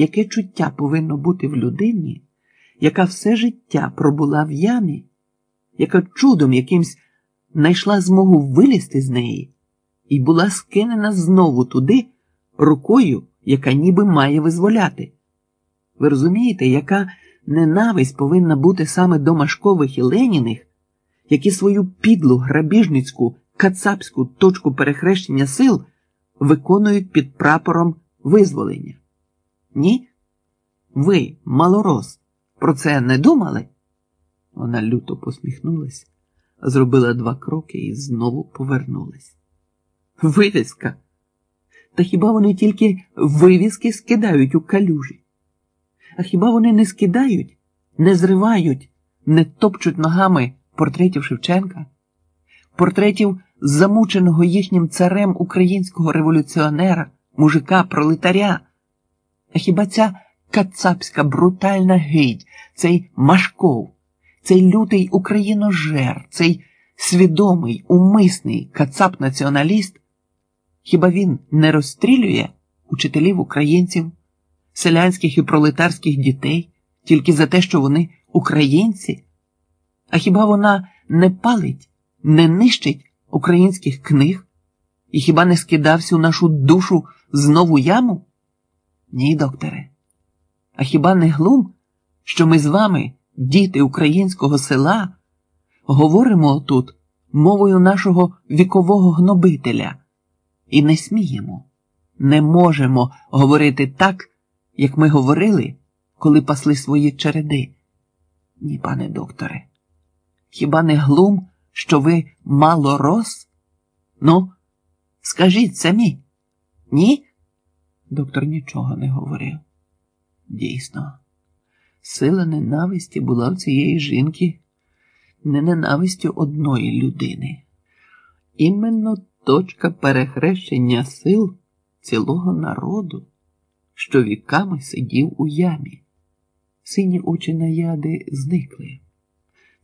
яке чуття повинно бути в людині, яка все життя пробула в ямі, яка чудом якимсь знайшла змогу вилізти з неї і була скинена знову туди рукою, яка ніби має визволяти. Ви розумієте, яка ненависть повинна бути саме до Машкових і Леніних, які свою підлу грабіжницьку кацапську точку перехрещення сил виконують під прапором визволення? Ні? Ви, малорос, про це не думали? Вона люто посміхнулась, зробила два кроки і знову повернулась. Вивіска. Та хіба вони тільки вивіски скидають у калюжі? А хіба вони не скидають, не зривають, не топчуть ногами портретів Шевченка, портретів замученого їхнім царем українського революціонера, мужика, пролетаря? А хіба ця кацапська брутальна гидь, цей Машков, цей лютий україножер, цей свідомий, умисний кацап-націоналіст? Хіба він не розстрілює учителів українців, селянських і пролетарських дітей тільки за те, що вони українці? А хіба вона не палить, не нищить українських книг і хіба не скидав всю нашу душу знову яму? Ні, докторе. А хіба не глум, що ми з вами, діти українського села, говоримо тут мовою нашого вікового гнобителя? І не сміємо, не можемо говорити так, як ми говорили, коли пасли свої череди. Ні, пане докторе, хіба не глум, що ви мало рос? Ну, скажіть самі, ні? Доктор нічого не говорив. Дійсно, сила ненависті була в цієї жінки не ненавистю одної людини. Іменно точка перехрещення сил цілого народу, що віками сидів у ямі. Сині очі наяди зникли.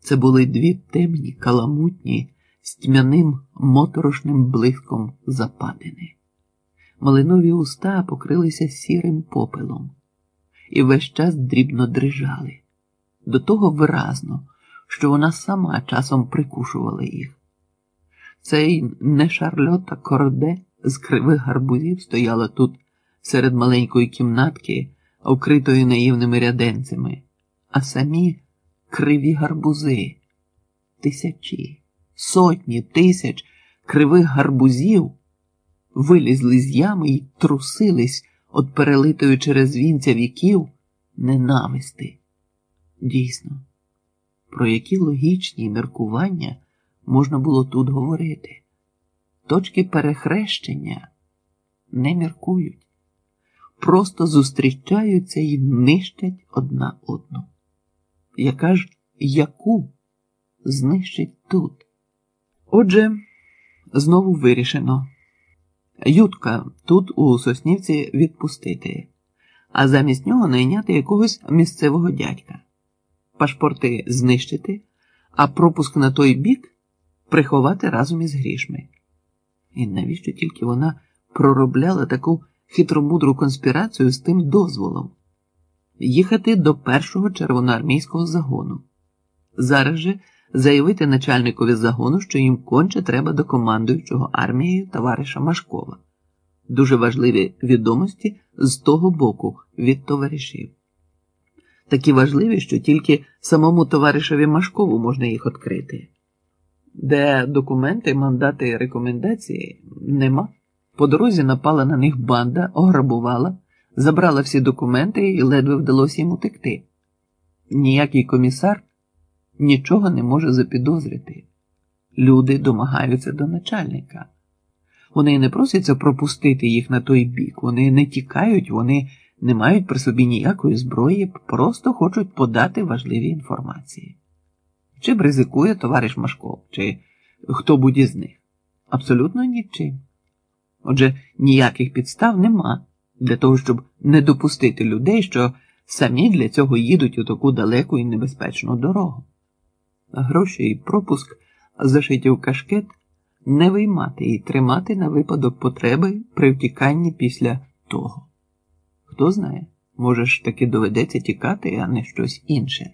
Це були дві темні, каламутні, з тьмяним моторошним блиском западини. Малинові уста покрилися сірим попелом і весь час дрібно дрижали, до того виразно, що вона сама часом прикушувала їх. Цей не Шарльота Корде з кривих гарбузів стояла тут серед маленької кімнатки, вкритої наївними ряденцями, а самі криві гарбузи, тисячі, сотні тисяч кривих гарбузів вилізли з ями й трусились від перелитої через вінця віків ненависти. Дійсно, про які логічні міркування можна було тут говорити. Точки перехрещення не міркують, просто зустрічаються і нищать одна одну. Яка ж яку знищить тут? Отже, знову вирішено. Ютка тут у Соснівці відпустити, а замість нього найняти якогось місцевого дядька, пашпорти знищити, а пропуск на той бік приховати разом із грішми. І навіщо тільки вона проробляла таку хитромудру конспірацію з тим дозволом? Їхати до першого червоноармійського загону. Зараз же заявити начальникові загону, що їм конче треба до командуючого армією товариша Машкова. Дуже важливі відомості з того боку від товаришів. Такі важливі, що тільки самому товаришеві Машкову можна їх відкрити. Де документи, мандати рекомендації нема. По дорозі напала на них банда, ограбувала, забрала всі документи і ледве вдалося їм утекти. Ніякий комісар нічого не може запідозрити. Люди домагаються до начальника. Вони не просяться пропустити їх на той бік, вони не тікають, вони не мають при собі ніякої зброї, просто хочуть подати важливі інформації. Чи б ризикує товариш Машков, чи хто будь із них? Абсолютно нічим. Отже, ніяких підстав нема для того, щоб не допустити людей, що самі для цього їдуть у таку далеку і небезпечну дорогу. Гроші і пропуск, зашиті в кашкет, не виймати і тримати на випадок потреби при втіканні після того. Хто знає, Може ж таки доведеться тікати, а не щось інше.